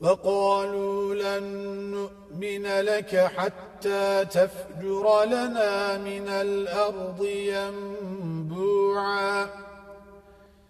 وقالوا لن نؤمن لك حتى تفجر لنا من الأرض ينبوعا